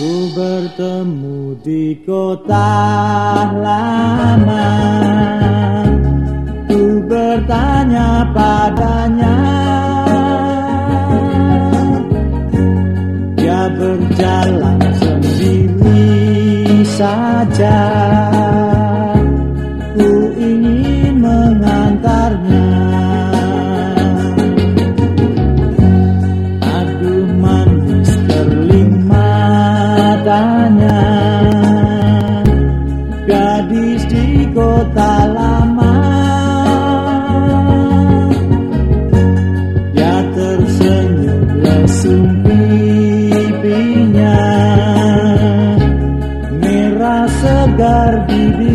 Ku bertemu di kota lama. Ku bertanya padanya. Dia berjalan sendiri saja. gadis di kota lama. Dia tersenyum lesung pipinya. Merah segar bibir.